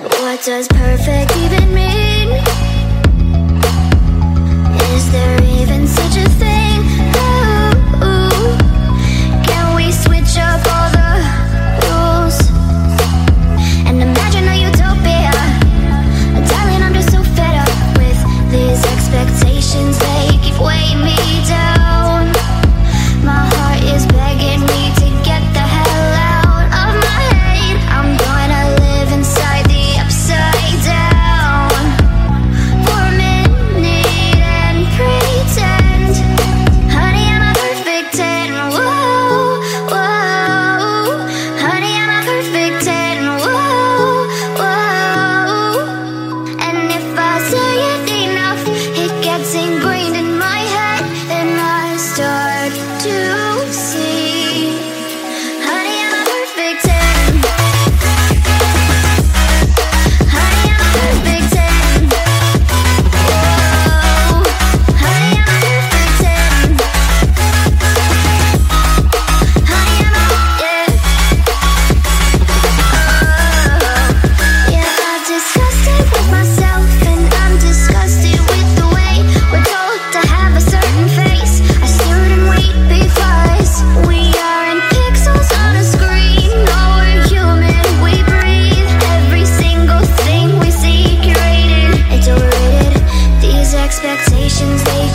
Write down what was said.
What does perfect even mean? expectations, they